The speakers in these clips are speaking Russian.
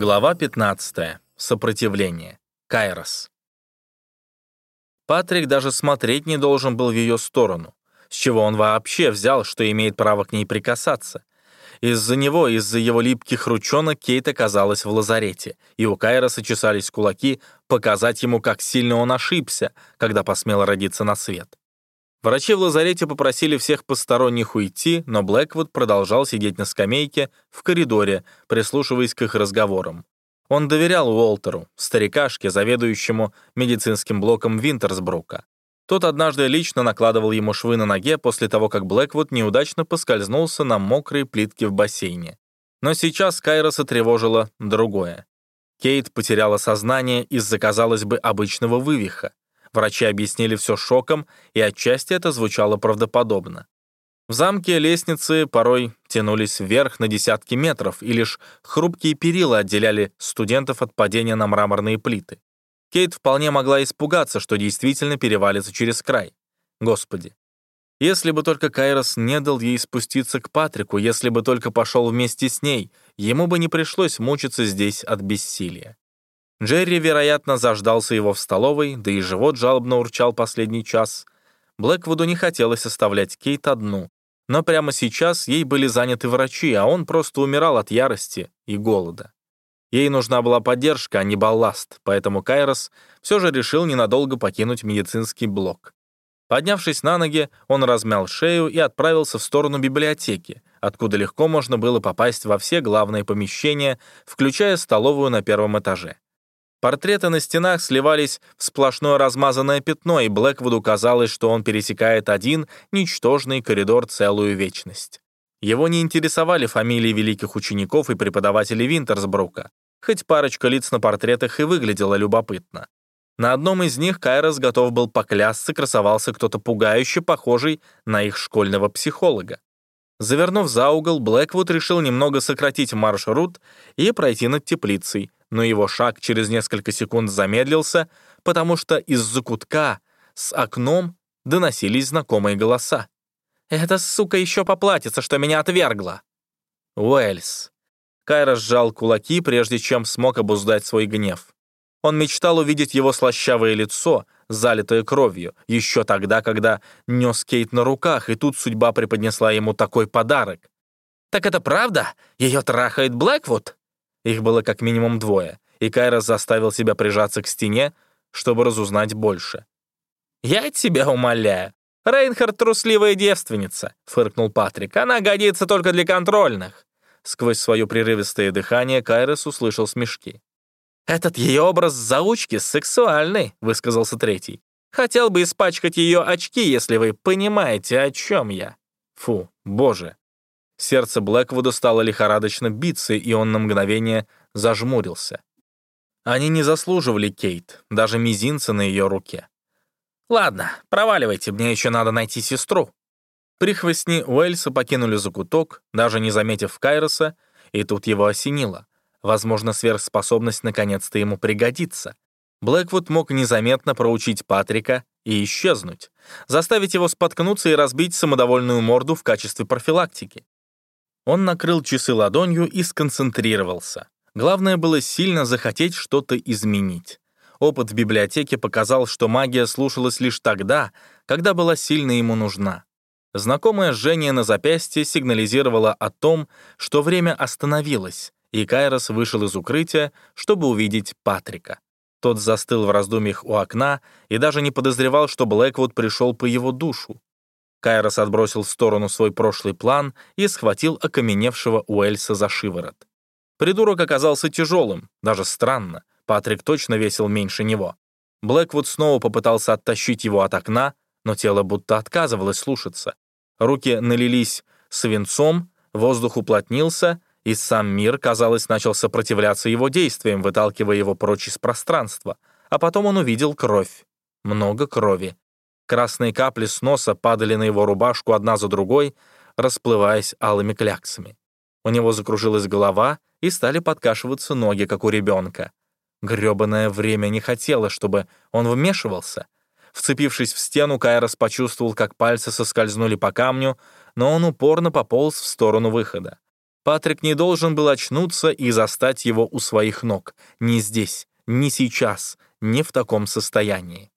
Глава 15. Сопротивление. Кайрос. Патрик даже смотреть не должен был в ее сторону. С чего он вообще взял, что имеет право к ней прикасаться? Из-за него, из-за его липких ручонок Кейт оказалась в лазарете, и у Кайроса чесались кулаки показать ему, как сильно он ошибся, когда посмел родиться на свет. Врачи в лазарете попросили всех посторонних уйти, но Блэквуд продолжал сидеть на скамейке в коридоре, прислушиваясь к их разговорам. Он доверял Уолтеру, старикашке, заведующему медицинским блоком Винтерсбрука. Тот однажды лично накладывал ему швы на ноге после того, как Блэквуд неудачно поскользнулся на мокрой плитке в бассейне. Но сейчас Кайроса тревожило другое. Кейт потеряла сознание из-за, казалось бы, обычного вывиха. Врачи объяснили все шоком, и отчасти это звучало правдоподобно. В замке лестницы порой тянулись вверх на десятки метров, и лишь хрупкие перила отделяли студентов от падения на мраморные плиты. Кейт вполне могла испугаться, что действительно перевалится через край. Господи. Если бы только Кайрос не дал ей спуститься к Патрику, если бы только пошел вместе с ней, ему бы не пришлось мучиться здесь от бессилия. Джерри, вероятно, заждался его в столовой, да и живот жалобно урчал последний час. Блэквуду не хотелось оставлять Кейт одну, но прямо сейчас ей были заняты врачи, а он просто умирал от ярости и голода. Ей нужна была поддержка, а не балласт, поэтому Кайрос все же решил ненадолго покинуть медицинский блок. Поднявшись на ноги, он размял шею и отправился в сторону библиотеки, откуда легко можно было попасть во все главные помещения, включая столовую на первом этаже. Портреты на стенах сливались в сплошное размазанное пятно, и Блэквуду казалось, что он пересекает один ничтожный коридор целую вечность. Его не интересовали фамилии великих учеников и преподавателей Винтерсбрука, хоть парочка лиц на портретах и выглядела любопытно. На одном из них Кайрос готов был поклясться, красовался кто-то пугающе похожий на их школьного психолога. Завернув за угол, Блэквуд решил немного сократить маршрут и пройти над теплицей, но его шаг через несколько секунд замедлился, потому что из-за кутка с окном доносились знакомые голоса. «Эта сука еще поплатится, что меня отвергла!» Уэльс. Кайра сжал кулаки, прежде чем смог обуздать свой гнев. Он мечтал увидеть его слащавое лицо, залитое кровью, еще тогда, когда нес Кейт на руках, и тут судьба преподнесла ему такой подарок. «Так это правда? Ее трахает Блэквуд?» Их было как минимум двое, и Кайрос заставил себя прижаться к стене, чтобы разузнать больше. «Я тебя умоляю. Рейнхард — трусливая девственница», — фыркнул Патрик. «Она годится только для контрольных». Сквозь свое прерывистое дыхание Кайрос услышал смешки. «Этот ее образ заучки сексуальный», — высказался третий. «Хотел бы испачкать ее очки, если вы понимаете, о чем я». Фу, боже. Сердце Блэквуда стало лихорадочно биться, и он на мгновение зажмурился. Они не заслуживали Кейт, даже мизинца на ее руке. «Ладно, проваливайте, мне еще надо найти сестру». Прихвостни Уэльса покинули закуток, даже не заметив Кайроса, и тут его осенило. Возможно, сверхспособность наконец-то ему пригодится. Блэквуд мог незаметно проучить Патрика и исчезнуть, заставить его споткнуться и разбить самодовольную морду в качестве профилактики. Он накрыл часы ладонью и сконцентрировался. Главное было сильно захотеть что-то изменить. Опыт в библиотеке показал, что магия слушалась лишь тогда, когда была сильно ему нужна. Знакомое жжение на запястье сигнализировало о том, что время остановилось, и Кайрос вышел из укрытия, чтобы увидеть Патрика. Тот застыл в раздумьях у окна и даже не подозревал, что Блэквуд пришел по его душу. Кайрос отбросил в сторону свой прошлый план и схватил окаменевшего Уэльса за шиворот. Придурок оказался тяжелым, даже странно. Патрик точно весил меньше него. Блэквуд снова попытался оттащить его от окна, но тело будто отказывалось слушаться. Руки налились свинцом, воздух уплотнился, и сам мир, казалось, начал сопротивляться его действиям, выталкивая его прочь из пространства. А потом он увидел кровь. Много крови. Красные капли с носа падали на его рубашку одна за другой, расплываясь алыми кляксами. У него закружилась голова, и стали подкашиваться ноги, как у ребенка. Грёбаное время не хотело, чтобы он вмешивался. Вцепившись в стену, Кайрос почувствовал, как пальцы соскользнули по камню, но он упорно пополз в сторону выхода. Патрик не должен был очнуться и застать его у своих ног. Не здесь, не сейчас, не в таком состоянии.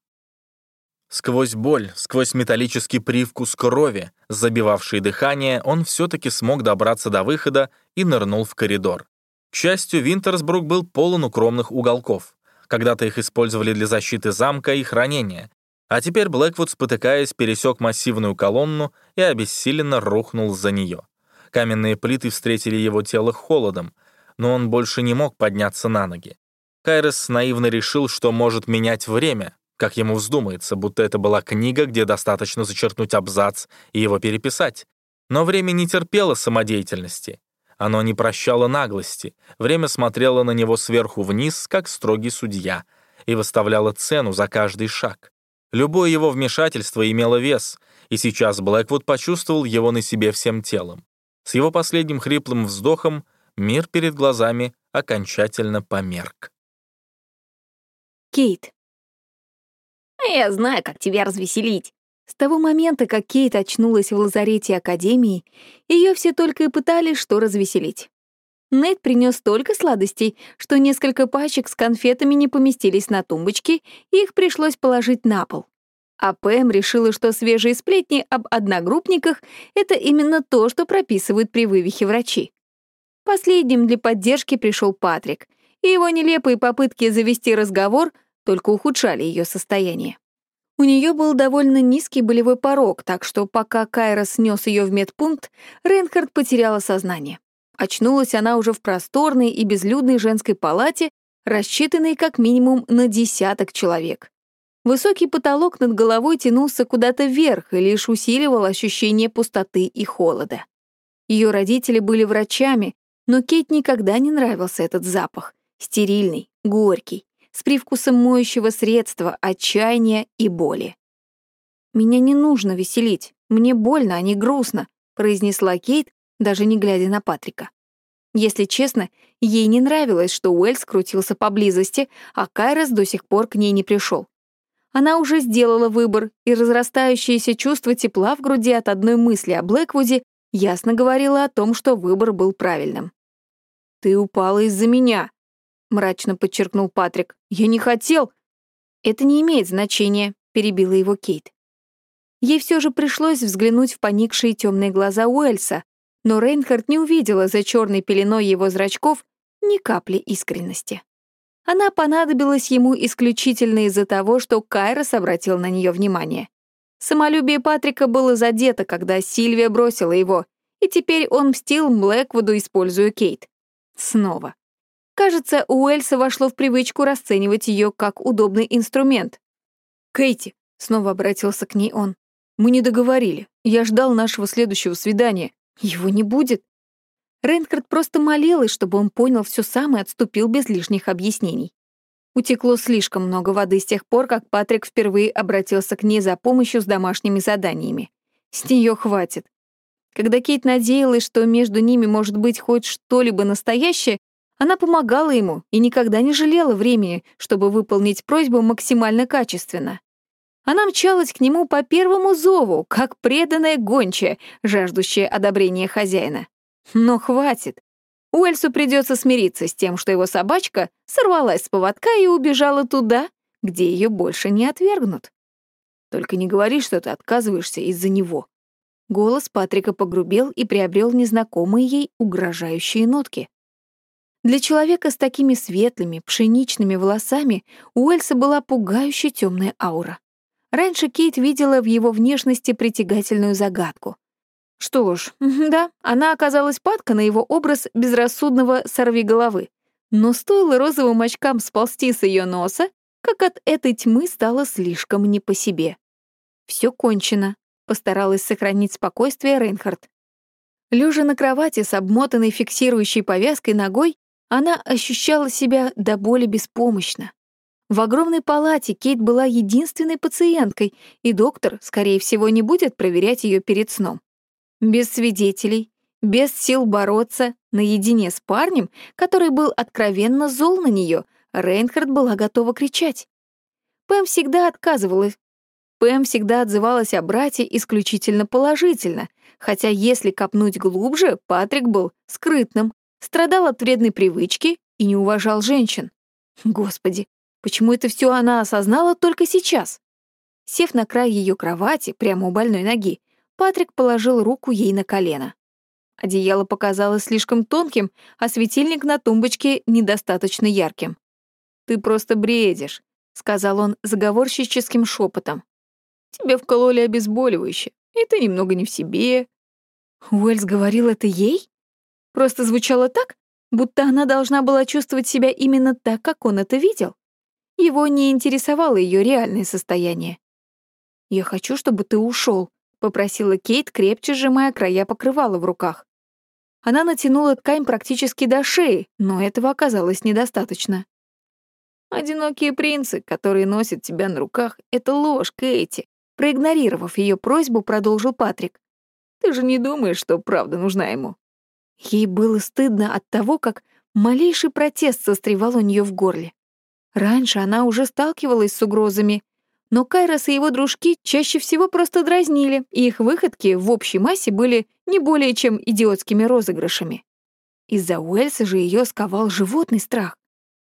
Сквозь боль, сквозь металлический привкус крови, забивавший дыхание, он все-таки смог добраться до выхода и нырнул в коридор. К счастью, Винтерсбрук был полон укромных уголков. Когда-то их использовали для защиты замка и хранения. А теперь Блэквуд, спотыкаясь, пересек массивную колонну и обессиленно рухнул за нее. Каменные плиты встретили его тело холодом, но он больше не мог подняться на ноги. Кайрос наивно решил, что может менять время, как ему вздумается, будто это была книга, где достаточно зачеркнуть абзац и его переписать. Но время не терпело самодеятельности. Оно не прощало наглости. Время смотрело на него сверху вниз, как строгий судья, и выставляло цену за каждый шаг. Любое его вмешательство имело вес, и сейчас Блэквуд почувствовал его на себе всем телом. С его последним хриплым вздохом мир перед глазами окончательно померк. Кейт. «Я знаю, как тебя развеселить». С того момента, как Кейт очнулась в лазарете Академии, ее все только и пытались что развеселить. Нейт принес столько сладостей, что несколько пачек с конфетами не поместились на тумбочке, и их пришлось положить на пол. А Пэм решила, что свежие сплетни об одногруппниках — это именно то, что прописывают при вывихе врачи. Последним для поддержки пришел Патрик, и его нелепые попытки завести разговор только ухудшали ее состояние. У нее был довольно низкий болевой порог, так что пока Кайра снес ее в медпункт, Рейнхард потеряла сознание. Очнулась она уже в просторной и безлюдной женской палате, рассчитанной как минимум на десяток человек. Высокий потолок над головой тянулся куда-то вверх и лишь усиливал ощущение пустоты и холода. Ее родители были врачами, но Кейт никогда не нравился этот запах. Стерильный, горький с привкусом моющего средства, отчаяния и боли. «Меня не нужно веселить, мне больно, а не грустно», произнесла Кейт, даже не глядя на Патрика. Если честно, ей не нравилось, что Уэльс крутился поблизости, а Кайрос до сих пор к ней не пришел. Она уже сделала выбор, и разрастающееся чувство тепла в груди от одной мысли о Блэквуде ясно говорило о том, что выбор был правильным. «Ты упала из-за меня», мрачно подчеркнул Патрик. «Я не хотел!» «Это не имеет значения», — перебила его Кейт. Ей все же пришлось взглянуть в поникшие темные глаза Уэльса, но Рейнхард не увидела за черной пеленой его зрачков ни капли искренности. Она понадобилась ему исключительно из-за того, что Кайрос обратил на нее внимание. Самолюбие Патрика было задето, когда Сильвия бросила его, и теперь он мстил Блэквуду, используя Кейт. Снова. Кажется, у Уэльса вошло в привычку расценивать ее как удобный инструмент. «Кейти», — снова обратился к ней он, — «мы не договорили. Я ждал нашего следующего свидания. Его не будет». Рейнхард просто молилась, чтобы он понял все сам и отступил без лишних объяснений. Утекло слишком много воды с тех пор, как Патрик впервые обратился к ней за помощью с домашними заданиями. С нее хватит. Когда Кейт надеялась, что между ними может быть хоть что-либо настоящее, она помогала ему и никогда не жалела времени, чтобы выполнить просьбу максимально качественно. Она мчалась к нему по первому зову, как преданная гончая, жаждущая одобрения хозяина. Но хватит. Уэльсу придется смириться с тем, что его собачка сорвалась с поводка и убежала туда, где ее больше не отвергнут. Только не говори, что ты отказываешься из-за него. Голос Патрика погрубел и приобрел незнакомые ей угрожающие нотки. Для человека с такими светлыми, пшеничными волосами у Эльса была пугающая темная аура. Раньше Кейт видела в его внешности притягательную загадку. Что ж, да, она оказалась падка на его образ безрассудного сорвиголовы. Но стоило розовым очкам сползти с ее носа, как от этой тьмы стало слишком не по себе. Все кончено, постаралась сохранить спокойствие Рейнхард. Лежа на кровати с обмотанной фиксирующей повязкой ногой, она ощущала себя до боли беспомощно. В огромной палате Кейт была единственной пациенткой, и доктор, скорее всего, не будет проверять ее перед сном. Без свидетелей, без сил бороться, наедине с парнем, который был откровенно зол на нее, Рейнхард была готова кричать. Пэм всегда отказывалась. Пэм всегда отзывалась о брате исключительно положительно, Хотя если копнуть глубже, Патрик был скрытным, страдал от вредной привычки и не уважал женщин. Господи, почему это все она осознала только сейчас? Сев на край ее кровати, прямо у больной ноги, Патрик положил руку ей на колено. Одеяло показалось слишком тонким, а светильник на тумбочке недостаточно ярким. «Ты просто бредишь», — сказал он заговорщическим шепотом. «Тебе вкололи обезболивающее, и ты немного не в себе». Уэльс говорил это ей? Просто звучало так, будто она должна была чувствовать себя именно так, как он это видел. Его не интересовало ее реальное состояние. «Я хочу, чтобы ты ушел, попросила Кейт, крепче сжимая края покрывала в руках. Она натянула ткань практически до шеи, но этого оказалось недостаточно. «Одинокие принцы, которые носят тебя на руках, — это ложь, Кейти», проигнорировав ее просьбу, продолжил Патрик. «Ты же не думаешь, что правда нужна ему?» Ей было стыдно от того, как малейший протест состревал у нее в горле. Раньше она уже сталкивалась с угрозами, но Кайрос и его дружки чаще всего просто дразнили, и их выходки в общей массе были не более чем идиотскими розыгрышами. Из-за Уэльса же ее сковал животный страх.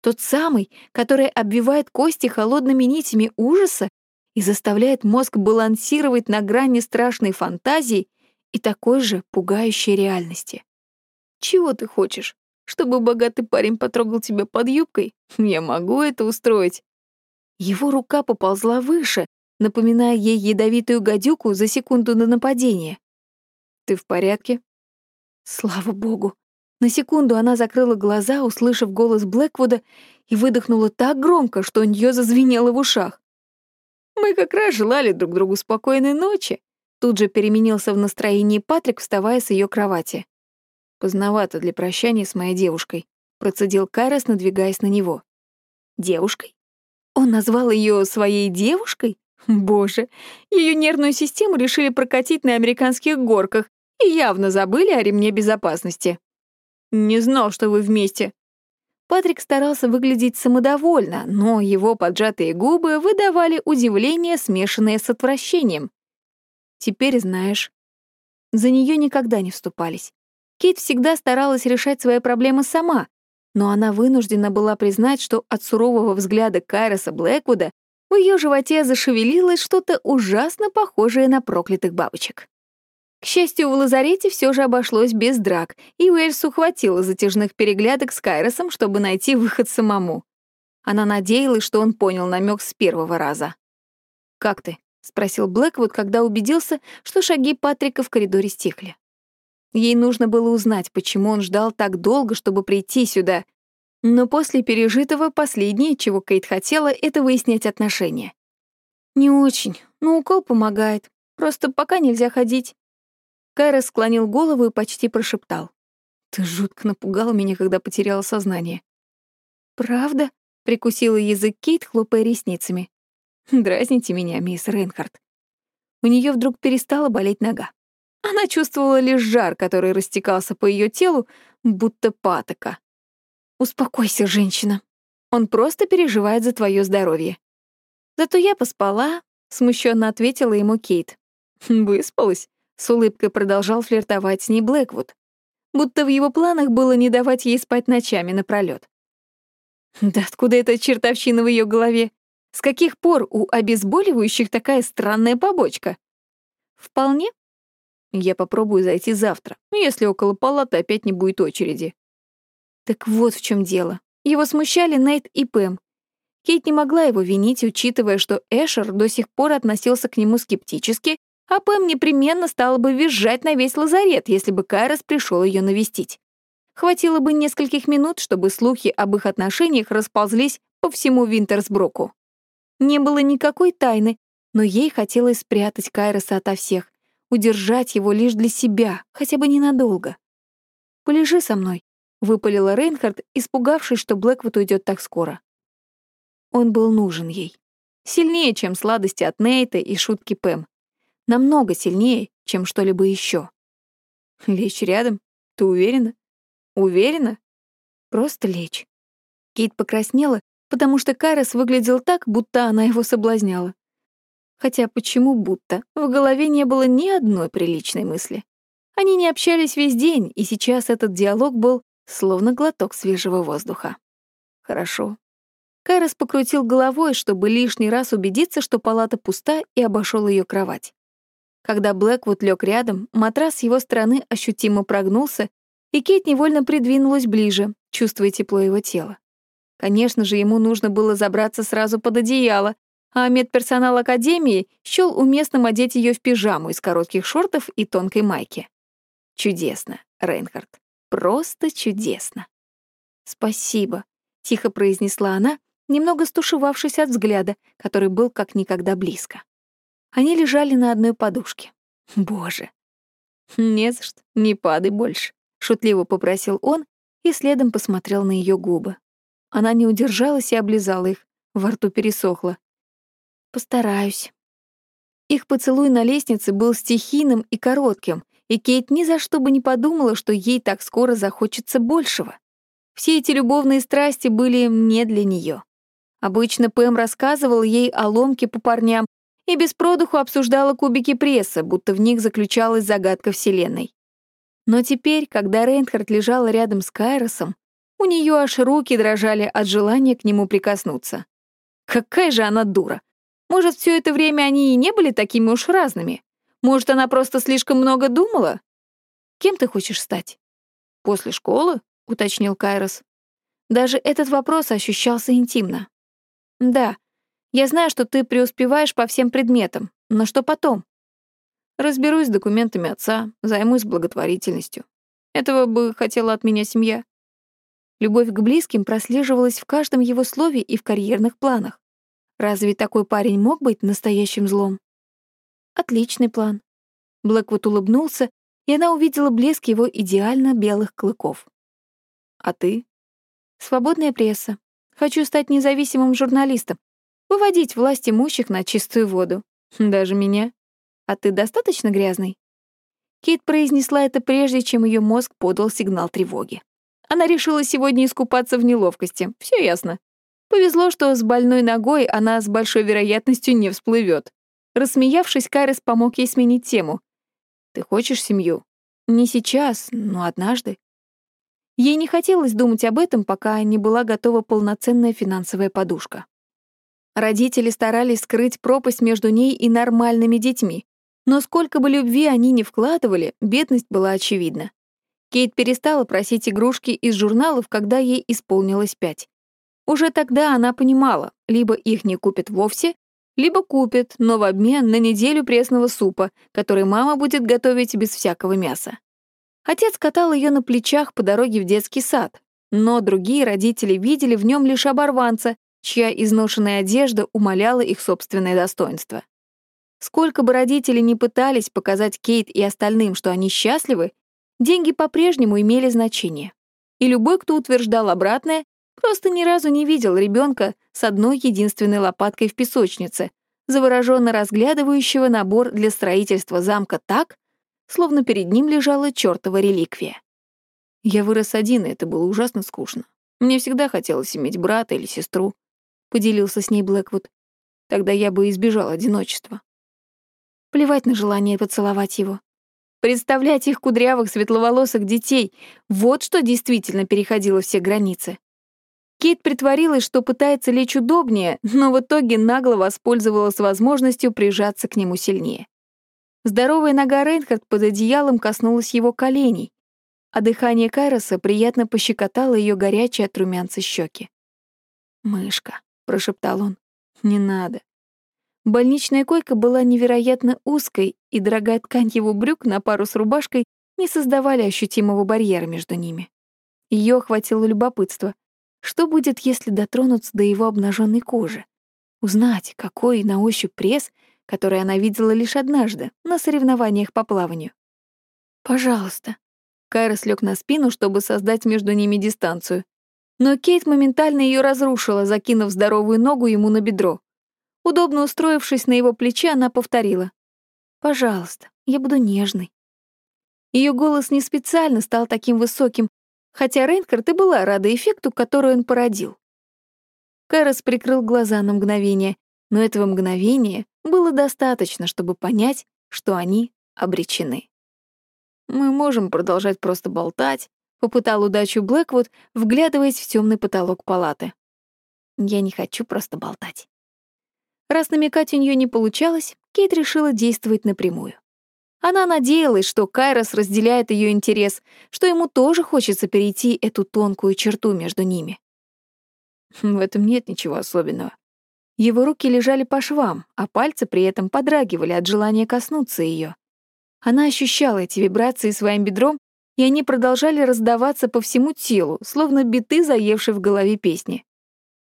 Тот самый, который обвивает кости холодными нитями ужаса и заставляет мозг балансировать на грани страшной фантазии и такой же пугающей реальности. «Чего ты хочешь? Чтобы богатый парень потрогал тебя под юбкой? Я могу это устроить. Его рука поползла выше, напоминая ей ядовитую гадюку за секунду до нападения. «Ты в порядке?» Слава богу. На секунду она закрыла глаза, услышав голос Блэквуда, и выдохнула так громко, что у нее зазвенело в ушах. «Мы как раз желали друг другу спокойной ночи», Тут же переменился в настроении Патрик, вставая с ее кровати. «Поздновато для прощания с моей девушкой», — процедил Кайрос, надвигаясь на него. «Девушкой? Он назвал ее своей девушкой? Боже, ее нервную систему решили прокатить на американских горках и явно забыли о ремне безопасности. Не знал, что вы вместе. Патрик старался выглядеть самодовольно, но его поджатые губы выдавали удивление, смешанное с отвращением. Теперь знаешь. За нее никогда не вступались. Кейт всегда старалась решать свои проблемы сама, но она вынуждена была признать, что от сурового взгляда Кайроса Блэквуда в ее животе зашевелилось что-то ужасно похожее на проклятых бабочек. К счастью, в лазарете все же обошлось без драк, и Уэльсу хватило затяжных переглядок с Кайросом, чтобы найти выход самому. Она надеялась, что он понял намек с первого раза. «Как ты?» — спросил Блэквуд, когда убедился, что шаги Патрика в коридоре стихли. Ей нужно было узнать, почему он ждал так долго, чтобы прийти сюда. Но после пережитого последнее, чего Кейт хотела, это выяснять отношения. «Не очень, но укол помогает. Просто пока нельзя ходить». Кайра склонил голову и почти прошептал. «Ты жутко напугал меня, когда потеряла сознание». «Правда?» — прикусила язык Кейт, хлопая ресницами. «Дразните меня, мисс Рейнхард». У нее вдруг перестала болеть нога. Она чувствовала лишь жар, который растекался по ее телу, будто патока. «Успокойся, женщина. Он просто переживает за твое здоровье». «Зато я поспала», — смущенно ответила ему Кейт. «Выспалась?» — с улыбкой продолжал флиртовать с ней Блэквуд. Будто в его планах было не давать ей спать ночами напролёт. Да откуда эта чертовщина в ее голове? С каких пор у обезболивающих такая странная побочка? Вполне, я попробую зайти завтра, если около палаты опять не будет очереди. Так вот в чем дело. Его смущали Нейт и Пэм. Кейт не могла его винить, учитывая, что Эшер до сих пор относился к нему скептически, а Пэм непременно стала бы визжать на весь лазарет, если бы Кайрос пришел ее навестить. Хватило бы нескольких минут, чтобы слухи об их отношениях расползлись по всему Винтерсброку. Не было никакой тайны, но ей хотелось спрятать Кайроса ото всех, удержать его лишь для себя, хотя бы ненадолго. «Полежи со мной», — выпалила Рейнхард, испугавшись, что Блэквуд уйдет так скоро. Он был нужен ей. Сильнее, чем сладости от Нейта и шутки Пэм. Намного сильнее, чем что-либо еще. Лечь рядом? Ты уверена? Уверена? Просто лечь. Кейт покраснела, потому что Карес выглядел так, будто она его соблазняла. Хотя почему будто? В голове не было ни одной приличной мысли. Они не общались весь день, и сейчас этот диалог был словно глоток свежего воздуха. Хорошо. Кайрос покрутил головой, чтобы лишний раз убедиться, что палата пуста, и обошел ее кровать. Когда Блэквуд лег рядом, матрас с его стороны ощутимо прогнулся, и Кейт невольно придвинулась ближе, чувствуя тепло его тела. Конечно же, ему нужно было забраться сразу под одеяло, а медперсонал Академии счел уместным одеть ее в пижаму из коротких шортов и тонкой майки. Чудесно, Рейнхард. Просто чудесно. «Спасибо», — тихо произнесла она, немного стушевавшись от взгляда, который был как никогда близко. Они лежали на одной подушке. Боже. «Не за что, не падай больше», — шутливо попросил он и следом посмотрел на ее губы. Она не удержалась и облизала их, во рту пересохло. «Постараюсь». Их поцелуй на лестнице был стихийным и коротким, и Кейт ни за что бы не подумала, что ей так скоро захочется большего. Все эти любовные страсти были не для нее. Обычно Пэм рассказывал ей о ломке по парням и без продуху обсуждала кубики пресса, будто в них заключалась загадка Вселенной. Но теперь, когда Рейнхард лежала рядом с Кайросом, у нее аж руки дрожали от желания к нему прикоснуться. Какая же она дура! Может, все это время они и не были такими уж разными? Может, она просто слишком много думала? Кем ты хочешь стать? После школы? — уточнил Кайрос. Даже этот вопрос ощущался интимно. «Да, я знаю, что ты преуспеваешь по всем предметам, но что потом?» «Разберусь с документами отца, займусь благотворительностью. Этого бы хотела от меня семья». Любовь к близким прослеживалась в каждом его слове и в карьерных планах. Разве такой парень мог быть настоящим злом? Отличный план. Блэквуд улыбнулся, и она увидела блеск его идеально белых клыков. А ты? Свободная пресса. Хочу стать независимым журналистом. Выводить власть имущих на чистую воду. Даже меня. А ты достаточно грязный? Кит произнесла это прежде, чем ее мозг подал сигнал тревоги. Она решила сегодня искупаться в неловкости. Все ясно. Повезло, что с больной ногой она с большой вероятностью не всплывет. Рассмеявшись, Карис помог ей сменить тему. «Ты хочешь семью?» «Не сейчас, но однажды». Ей не хотелось думать об этом, пока не была готова полноценная финансовая подушка. Родители старались скрыть пропасть между ней и нормальными детьми, но сколько бы любви они ни вкладывали, бедность была очевидна. Кейт перестала просить игрушки из журналов, когда ей исполнилось пять. Уже тогда она понимала, либо их не купят вовсе, либо купят, но в обмен на неделю пресного супа, который мама будет готовить без всякого мяса. Отец катал ее на плечах по дороге в детский сад, но другие родители видели в нем лишь оборванца, чья изношенная одежда умаляла их собственное достоинство. Сколько бы родители ни пытались показать Кейт и остальным, что они счастливы, деньги по-прежнему имели значение. И любой, кто утверждал обратное, просто ни разу не видел ребенка с одной единственной лопаткой в песочнице, завороженно разглядывающего набор для строительства замка так, словно перед ним лежала чертова реликвия. Я вырос один, и это было ужасно скучно. Мне всегда хотелось иметь брата или сестру, поделился с ней Блэквуд. Тогда я бы избежал одиночества. Плевать на желание поцеловать его. Представлять их кудрявых светловолосых детей — вот что действительно переходило все границы. Кейт притворилась, что пытается лечь удобнее, но в итоге нагло воспользовалась возможностью прижаться к нему сильнее. Здоровая нога Рейнхард под одеялом коснулась его коленей, а дыхание Кайроса приятно пощекотало ее горячие от румянца щеки. «Мышка», — прошептал он, — «не надо». Больничная койка была невероятно узкой, и дорогая ткань его брюк на пару с рубашкой не создавали ощутимого барьера между ними. Ее охватило любопытство. Что будет, если дотронуться до его обнаженной кожи? Узнать, какой на ощупь пресс который она видела лишь однажды, на соревнованиях по плаванию. «Пожалуйста». Кайрос лег на спину, чтобы создать между ними дистанцию. Но Кейт моментально ее разрушила, закинув здоровую ногу ему на бедро. Удобно устроившись на его плече, она повторила. «Пожалуйста, я буду нежной». Ее голос не специально стал таким высоким, хотя Рейнкарт и была рада эффекту, который он породил. Кайрос прикрыл глаза на мгновение, но этого мгновения было достаточно, чтобы понять, что они обречены. Мы можем продолжать просто болтать, попытал удачу Блэквуд, вглядываясь в темный потолок палаты. Я не хочу просто болтать. Раз намекать у нее не получалось, Кейт решила действовать напрямую. Она надеялась, что Кайрос разделяет ее интерес, что ему тоже хочется перейти эту тонкую черту между ними. В этом нет ничего особенного. Его руки лежали по швам, а пальцы при этом подрагивали от желания коснуться ее. Она ощущала эти вибрации своим бедром, и они продолжали раздаваться по всему телу, словно биты, заевшие в голове песни.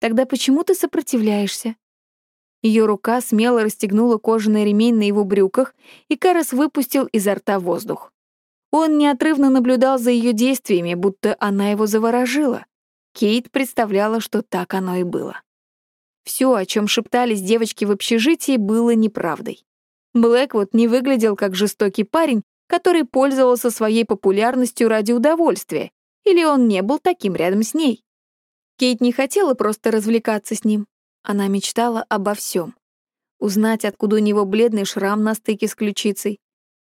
Тогда почему ты сопротивляешься? Ее рука смело расстегнула кожаный ремень на его брюках, и Карас выпустил изо рта воздух. Он неотрывно наблюдал за ее действиями, будто она его заворожила. Кейт представляла, что так оно и было. Все, о чем шептались девочки в общежитии, было неправдой. Блэквуд не выглядел как жестокий парень, который пользовался своей популярностью ради удовольствия, или он не был таким рядом с ней. Кейт не хотела просто развлекаться с ним. Она мечтала обо всем. Узнать, откуда у него бледный шрам на стыке с ключицей,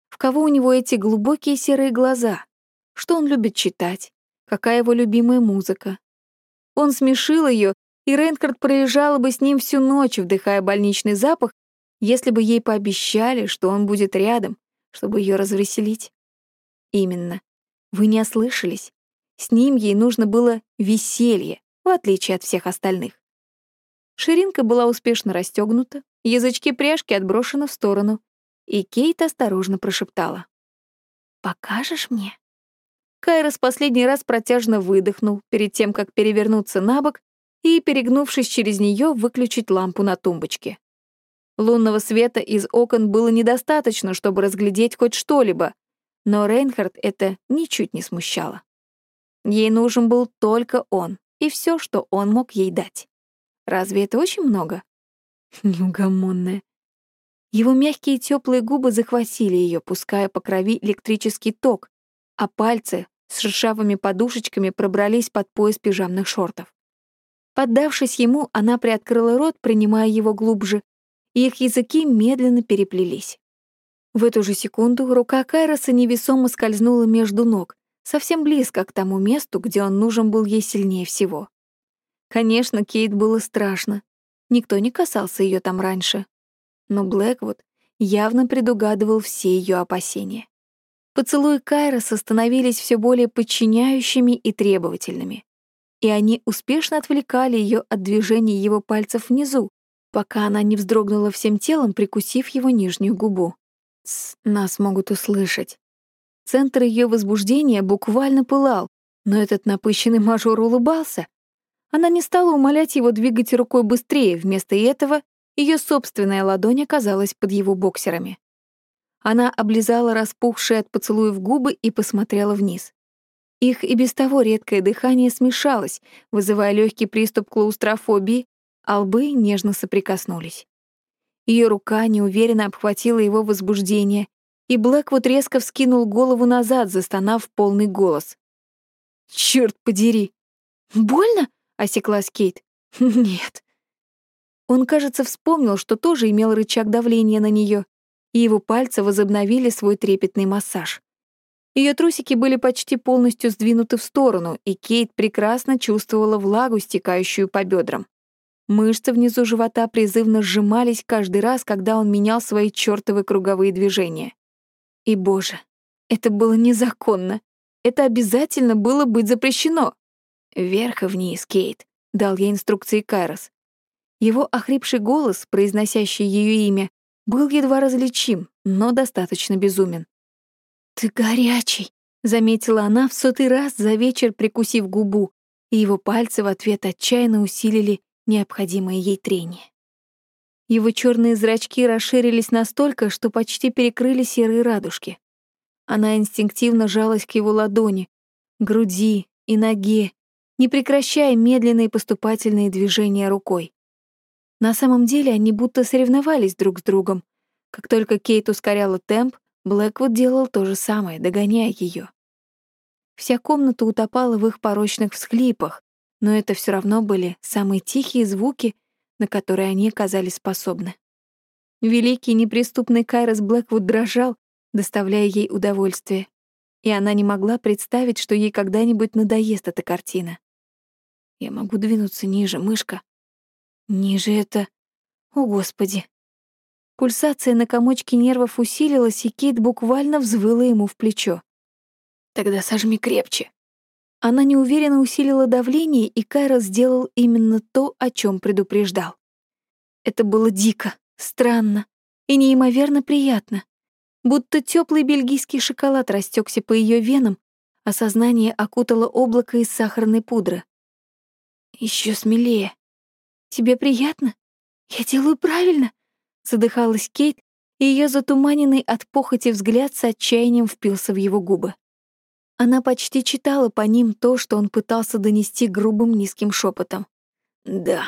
в кого у него эти глубокие серые глаза, что он любит читать, какая его любимая музыка. Он смешил ее, и Рейнхард проезжала бы с ним всю ночь, вдыхая больничный запах, если бы ей пообещали, что он будет рядом, чтобы ее развеселить. Именно. Вы не ослышались. С ним ей нужно было веселье, в отличие от всех остальных. Ширинка была успешно расстегнута, язычки пряжки отброшены в сторону, и Кейт осторожно прошептала. «Покажешь мне?» Кайрос последний раз протяжно выдохнул перед тем, как перевернуться на бок и, перегнувшись через нее, выключить лампу на тумбочке. Лунного света из окон было недостаточно, чтобы разглядеть хоть что-либо, но Рейнхард это ничуть не смущало. Ей нужен был только он и все, что он мог ей дать. Разве это очень много? Неугомонная. Его мягкие теплые губы захватили ее, пуская по крови электрический ток, а пальцы с шершавыми подушечками пробрались под пояс пижамных шортов. Поддавшись ему, она приоткрыла рот, принимая его глубже, и их языки медленно переплелись. В эту же секунду рука Кайроса невесомо скользнула между ног, совсем близко к тому месту, где он нужен был ей сильнее всего. Конечно, Кейт было страшно. Никто не касался ее там раньше. Но Блэквуд явно предугадывал все ее опасения. Поцелуи Кайроса становились все более подчиняющими и требовательными. И они успешно отвлекали ее от движений его пальцев внизу, пока она не вздрогнула всем телом, прикусив его нижнюю губу. «Тсс, нас могут услышать». Центр ее возбуждения буквально пылал, но этот напыщенный мажор улыбался. Она не стала умолять его двигать рукой быстрее, вместо этого ее собственная ладонь оказалась под его боксерами. Она облизала распухшие от поцелуев губы и посмотрела вниз. Их и без того редкое дыхание смешалось, вызывая легкий приступ клаустрофобии, а лбы нежно соприкоснулись. Ее рука неуверенно обхватила его возбуждение, и Блэквуд резко вскинул голову назад, застонав полный голос. «Чёрт подери!» «Больно?» — осеклась Кейт. «Нет». Он, кажется, вспомнил, что тоже имел рычаг давления на нее, и его пальцы возобновили свой трепетный массаж. Ее трусики были почти полностью сдвинуты в сторону, и Кейт прекрасно чувствовала влагу, стекающую по бедрам. Мышцы внизу живота призывно сжимались каждый раз, когда он менял свои чёртовы круговые движения. И, боже, это было незаконно. Это обязательно было быть запрещено. «Вверх и вниз, Кейт», — дал ей инструкции Кайрос. Его охрипший голос, произносящий ее имя, был едва различим, но достаточно безумен. «Ты горячий», — заметила она в сотый раз за вечер, прикусив губу, и его пальцы в ответ отчаянно усилили необходимое ей трение. Его черные зрачки расширились настолько, что почти перекрыли серые радужки. Она инстинктивно жалась к его ладони, груди и ноге, не прекращая медленные поступательные движения рукой. На самом деле они будто соревновались друг с другом. Как только Кейт ускоряла темп, Блэквуд делал то же самое, догоняя ее. Вся комната утопала в их порочных всхлипах, но это все равно были самые тихие звуки, на которые они оказались способны. Великий неприступный Кайрос Блэквуд дрожал, доставляя ей удовольствие. и она не могла представить, что ей когда-нибудь надоест эта картина. «Я могу двинуться ниже, мышка. Ниже это... О, Господи!» Пульсация на комочке нервов усилилась, и Кейт буквально взвыла ему в плечо. «Тогда сожми крепче». Она неуверенно усилила давление, и Кайра сделал именно то, о чем предупреждал. Это было дико, странно и неимоверно приятно. Будто теплый бельгийский шоколад растекся по ее венам, а сознание окутало облако из сахарной пудры. Еще смелее. Тебе приятно? Я делаю правильно? Задыхалась Кейт, и ее затуманенный от похоти взгляд с отчаянием впился в его губы. Она почти читала по ним то, что он пытался донести грубым низким шепотом. «Да,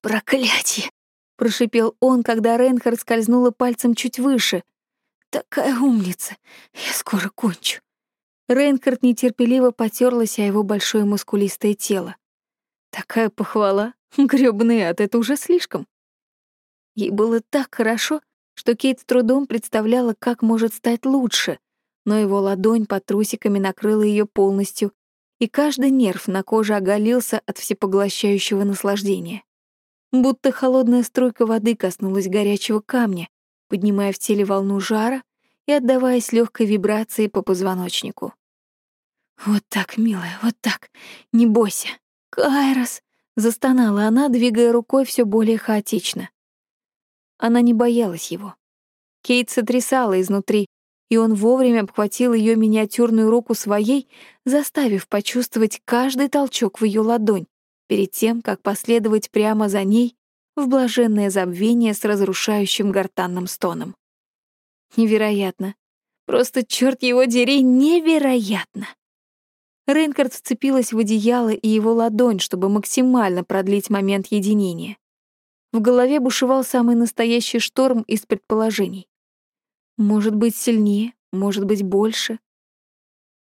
проклятие!» — прошипел он, когда Рейнхард скользнула пальцем чуть выше. «Такая умница! Я скоро кончу!» Рейнхард нетерпеливо потерлась о его большое мускулистое тело. «Такая похвала! грёбаный ад, это уже слишком!» Ей было так хорошо, что Кейт с трудом представляла, как может стать лучше, но его ладонь под трусиками накрыла ее полностью, и каждый нерв на коже оголился от всепоглощающего наслаждения. Будто холодная струйка воды коснулась горячего камня, поднимая в теле волну жара и отдаваясь легкой вибрации по позвоночнику. «Вот так, милая, вот так, не бойся. Кайрос!» — застонала она, двигая рукой все более хаотично. Она не боялась его. Кейт сотрясала изнутри, и он вовремя обхватил ее миниатюрную руку своей, заставив почувствовать каждый толчок в ее ладонь, перед тем, как последовать прямо за ней в блаженное забвение с разрушающим гортанным стоном. Невероятно. Просто, черт его дери, невероятно. Рейнкард вцепилась в одеяло и его ладонь, чтобы максимально продлить момент единения. В голове бушевал самый настоящий шторм из предположений. Может быть, сильнее, может быть, больше.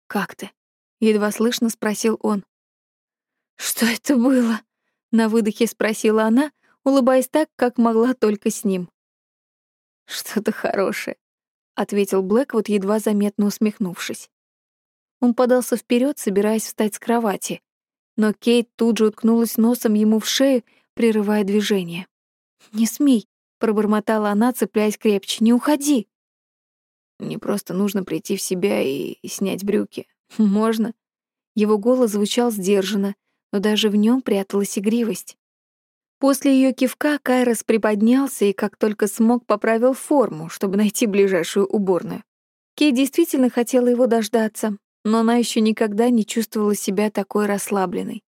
«Как ты?» — едва слышно спросил он. «Что это было?» — на выдохе спросила она, улыбаясь так, как могла только с ним. «Что-то хорошее», — ответил Блэквуд, едва заметно усмехнувшись. Он подался вперед, собираясь встать с кровати, но Кейт тут же уткнулась носом ему в шею, прерывая движение. «Не смей», — пробормотала она, цепляясь крепче, — «не уходи». Мне просто нужно прийти в себя и, и снять брюки. Можно? Его голос звучал сдержанно, но даже в нем пряталась игривость. После ее кивка Кайрос приподнялся и как только смог поправил форму, чтобы найти ближайшую уборную. Кей действительно хотела его дождаться, но она еще никогда не чувствовала себя такой расслабленной.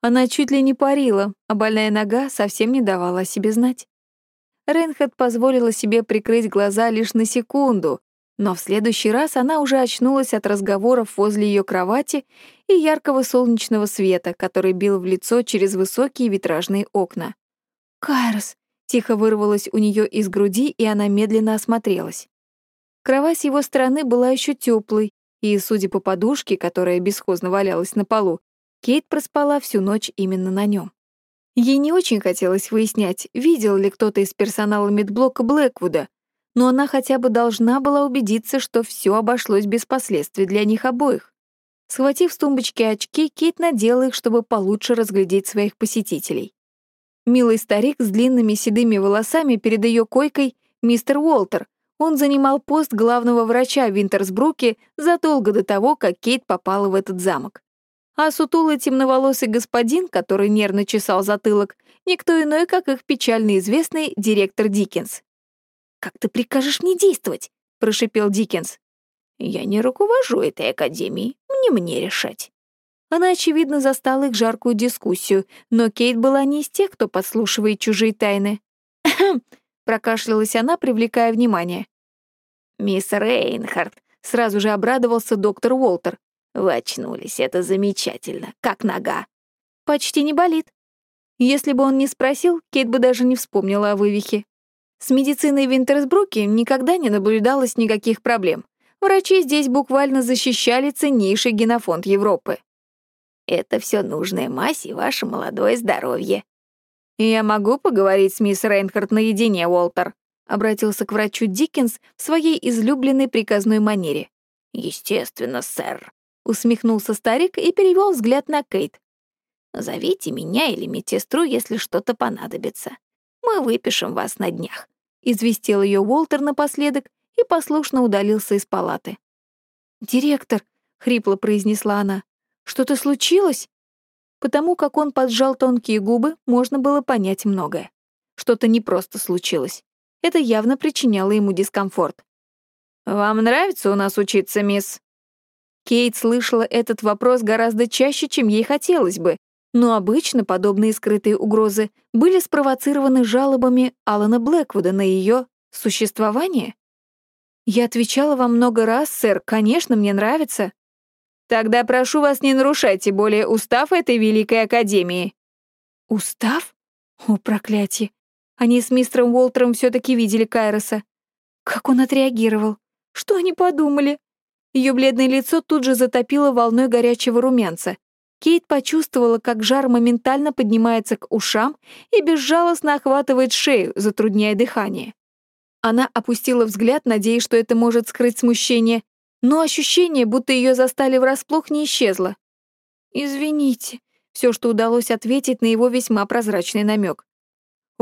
Она чуть ли не парила, а больная нога совсем не давала о себе знать. Рейнхард позволила себе прикрыть глаза лишь на секунду, но в следующий раз она уже очнулась от разговоров возле ее кровати и яркого солнечного света, который бил в лицо через высокие витражные окна. «Кайрос!» — тихо вырвалось у нее из груди, и она медленно осмотрелась. Кровать с его стороны была еще теплой, и, судя по подушке, которая бесхозно валялась на полу, Кейт проспала всю ночь именно на нем. Ей не очень хотелось выяснять, видел ли кто-то из персонала медблока Блэквуда, но она хотя бы должна была убедиться, что все обошлось без последствий для них обоих. Схватив с тумбочки очки, Кейт надела их, чтобы получше разглядеть своих посетителей. Милый старик с длинными седыми волосами перед ее койкой — мистер Уолтер. Он занимал пост главного врача в Винтерсбруке задолго до того, как Кейт попала в этот замок. А сутулый темноволосый господин, который нервно чесал затылок, никто иной, как их печально известный директор Диккенс. «Как ты прикажешь мне действовать?» — прошипел Диккенс. «Я не руковожу этой академией, мне мне решать». Она, очевидно, застала их жаркую дискуссию, но Кейт была не из тех, кто подслушивает чужие тайны. прокашлялась она, привлекая внимание. «Мисс Рейнхард», — сразу же обрадовался доктор Уолтер. «Вы очнулись, это замечательно. Как нога?» «Почти не болит». Если бы он не спросил, Кейт бы даже не вспомнила о вывихе. С медициной в Винтерсбруке никогда не наблюдалось никаких проблем. Врачи здесь буквально защищали ценнейший генофонд Европы. Это все нужная мазь и ваше молодое здоровье. «Я могу поговорить с мисс Рейнхард наедине, Уолтер?» — обратился к врачу Диккенс в своей излюбленной приказной манере. Естественно, сэр, усмехнулся старик и перевел взгляд на Кейт. Зовите меня или медсестру, если что-то понадобится. Мы выпишем вас на днях», — известил ее Уолтер напоследок и послушно удалился из палаты. «Директор», — хрипло произнесла она, — «что-то случилось?» Потому как он поджал тонкие губы, можно было понять многое. Что-то не просто случилось. Это явно причиняло ему дискомфорт. «Вам нравится у нас учиться, мисс?» Кейт слышала этот вопрос гораздо чаще, чем ей хотелось бы, но обычно подобные скрытые угрозы были спровоцированы жалобами Алана Блэквуда на ее существование. Я отвечала вам много раз, сэр, конечно, мне нравится. Тогда прошу вас, не нарушайте более устав этой великой академии. Устав? О, проклятие. Они с мистером Уолтером все таки видели Кайроса. Как он отреагировал? Что они подумали? Ее бледное лицо тут же затопило волной горячего румянца. Кейт почувствовала, как жар моментально поднимается к ушам и безжалостно охватывает шею, затрудняя дыхание. Она опустила взгляд, надеясь, что это может скрыть смущение, но ощущение, будто ее застали врасплох, не исчезло. «Извините», — все, что удалось ответить на его весьма прозрачный намек.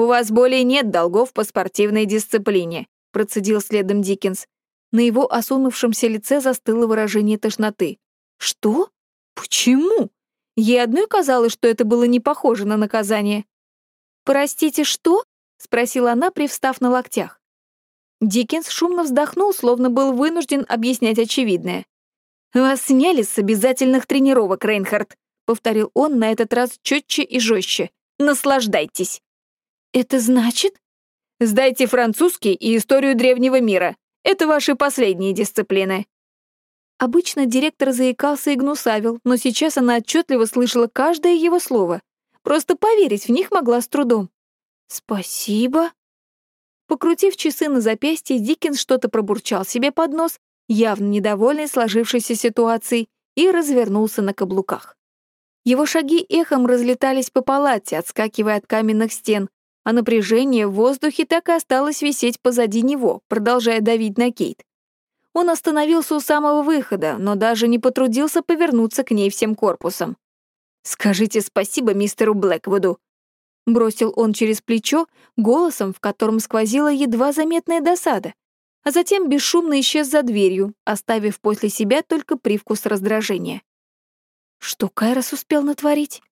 «У вас более нет долгов по спортивной дисциплине», — процедил следом Диккенс. На его осунувшемся лице застыло выражение тошноты. «Что? Почему?» Ей одной казалось, что это было не похоже на наказание. «Простите, что?» — спросила она, привстав на локтях. Диккенс шумно вздохнул, словно был вынужден объяснять очевидное. «Вас сняли с обязательных тренировок, Рейнхард», — повторил он на этот раз четче и жестче. «Наслаждайтесь». «Это значит?» «Сдайте французский и историю древнего мира. Это ваши последние дисциплины». Обычно директор заикался и гнусавил, но сейчас она отчетливо слышала каждое его слово. Просто поверить в них могла с трудом. «Спасибо». Покрутив часы на запястье, Диккенс что-то пробурчал себе под нос, явно недовольный сложившейся ситуацией, и развернулся на каблуках. Его шаги эхом разлетались по палате, отскакивая от каменных стен, а напряжение в воздухе так и осталось висеть позади него, продолжая давить на Кейт. Он остановился у самого выхода, но даже не потрудился повернуться к ней всем корпусом. «Скажите спасибо мистеру Блэквуду», — бросил он через плечо, голосом, в котором сквозила едва заметная досада, а затем бесшумно исчез за дверью, оставив после себя только привкус раздражения. Что Кайрос успел натворить?